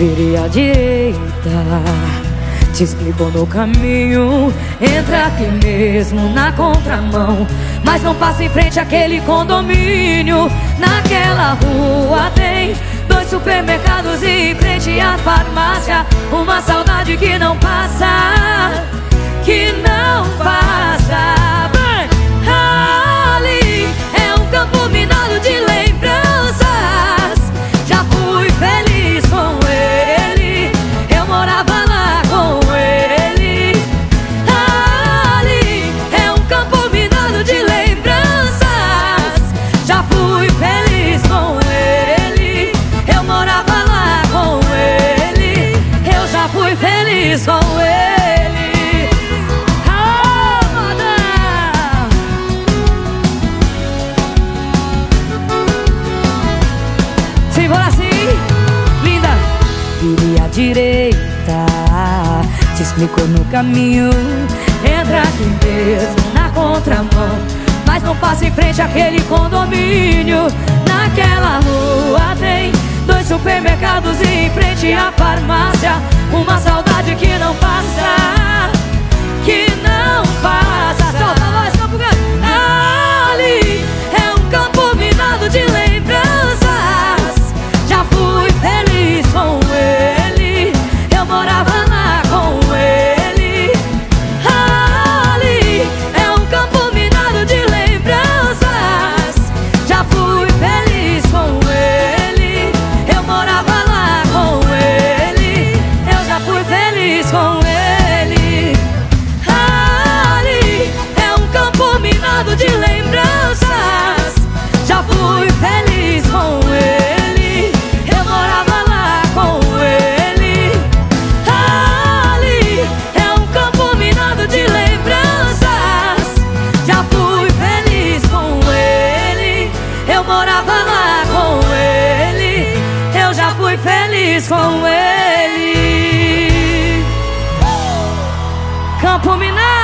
Vire à direita te explico no caminho. Entra aqui mesmo na contramão Mas não passa em frente àquele condomínio. Naquela rua tem dois supermercados E em frente à farmácia. Uma saudade que não passa for assim, linda. Vire à direita, te explico no caminho. Entra aqui mesmo na contramão. Mas não passe em frente àquele condomínio. Naquela rua tem dois supermercados e em frente à farmácia uma saudade de lembranças. Já fui feliz com ele. Eu morava lá com ele. Ali é um campo minado de lembranças. Já fui feliz com ele. Eu morava lá com ele. Eu já fui feliz com ele. Campo minado